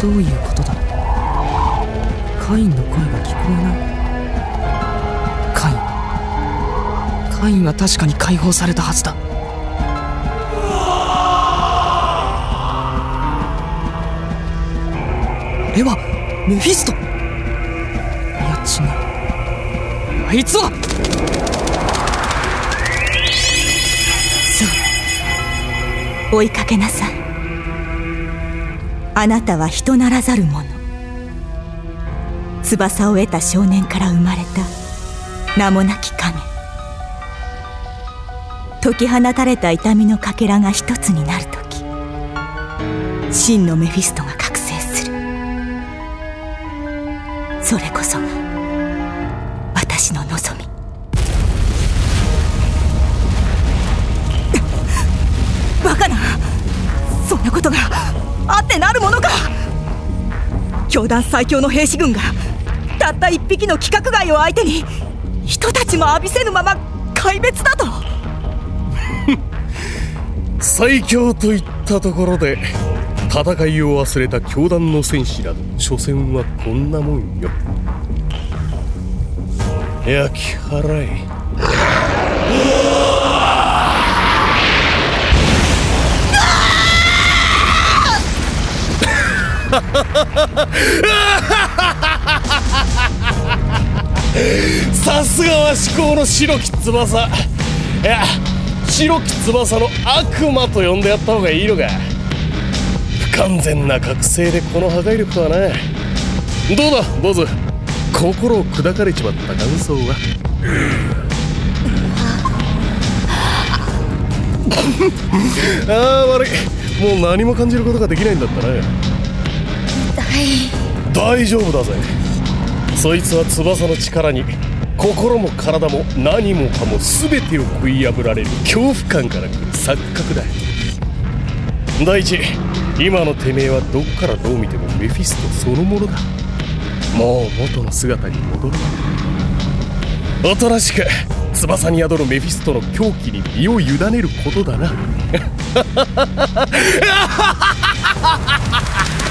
どういうことだ？カインの声が聞こえない。カイン。カインは確かに解放されたはずだ。あれはメフィスト。いや違う。あいつは。そう追いかけなさい。あなたは人ならざる者。翼を得た少年から生まれた。名もなき影解き放たれた痛みのかけらが一つになる時。真のメフィストが覚醒する。それこそが私の望み。団最強の兵士軍がたった一匹の規格外を相手に人たちも浴びせぬまま壊滅だと。最強といったところで戦いを忘れた教団の戦士など所詮はこんなもんよ。焼き払え。さすがは至高の白き翼。いや白き翼の悪魔と呼んでやった方がいいのか。不完全な覚醒でこの破壊力とはな。どうだ坊主心を砕かれちまった感想は。ああ悪い。もう何も感じることができないんだったな。大丈夫だぜ。そいつは翼の力に心も体も何もかも全てを食い破られる恐怖感から来る錯覚だ。第一今のてめえはどっからどう見てもメフィストそのものだ。もう元の姿に戻る。おとなしく翼に宿るメフィストの狂気に身を委ねることだな。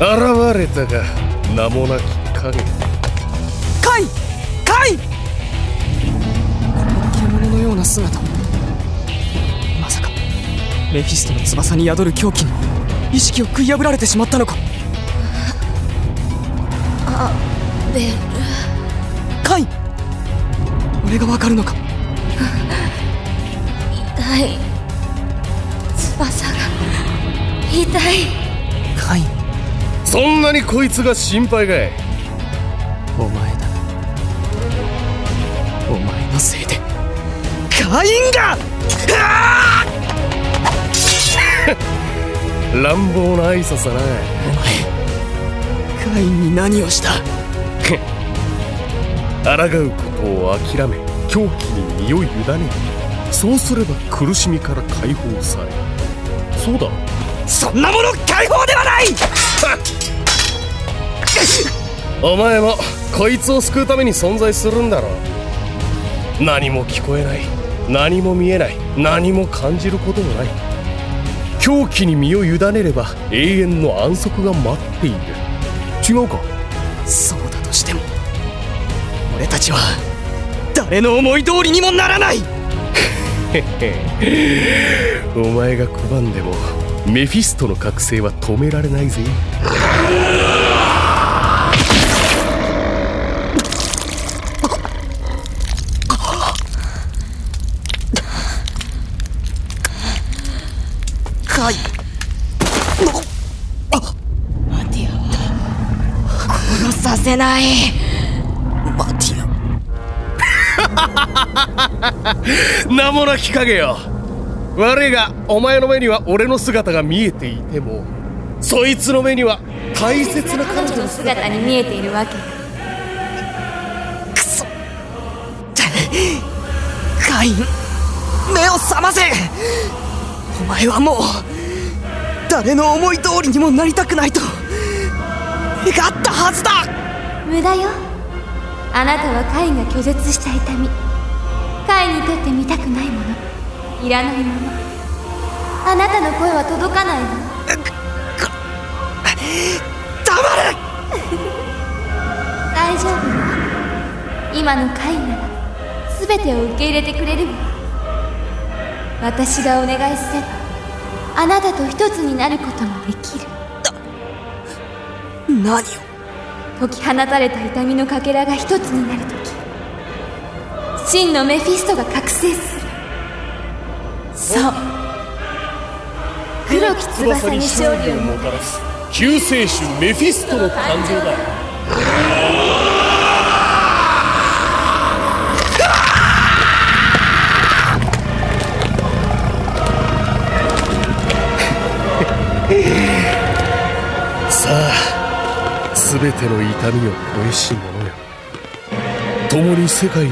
現れたが名もなき影。カインカイ！ンこの獣のような姿まさかメフィストの翼に宿る狂気に意識を食い破られてしまったのか。ベル。カイン俺がわかるのか。痛い。翼が。痛い。カインそんなにこいつが心配かい？お前だ。お前のせいで。カインが！乱暴な挨拶だな。お前カインに何をした？抗うことを諦め狂気に身を委ねるそうすれば苦しみから解放され。るそうだそんなもの解放ではない！お前もこいつを救うために存在するんだろう。何も聞こえない。何も見えない。何も感じることもない。狂気に身を委ねれば永遠の安息が待っている。違うか？そうだとしても俺たちは誰の思い通りにもならない！お前が拒んでもメフィストの覚醒は止められないぜ。カイマティアは殺させない。マティア名もなき影よ悪いがお前の目には俺の姿が見えていてもそいつの目には大切な彼女の姿姿に見えているわけ。クソカイン目を覚ませ。お前はもう誰の思い通りにもなりたくないと。願ったはずだ。無駄よ。あなたはカイが拒絶した痛みいらないもの。あなたの声は届かないわ大丈夫。よ今のカイなら全てを受け入れてくれるわ。私がお願いすればあなたと一つになることもできる。何を？解き放たれた痛みのかけらが一つになるとき真のメフィストが覚醒するそう。黒き翼に勝利をもたらす救世主メフィストの誕生だ。さあ全ての痛みを恋し者よ。共に世界に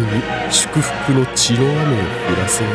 祝福の血の雨を降らせよう。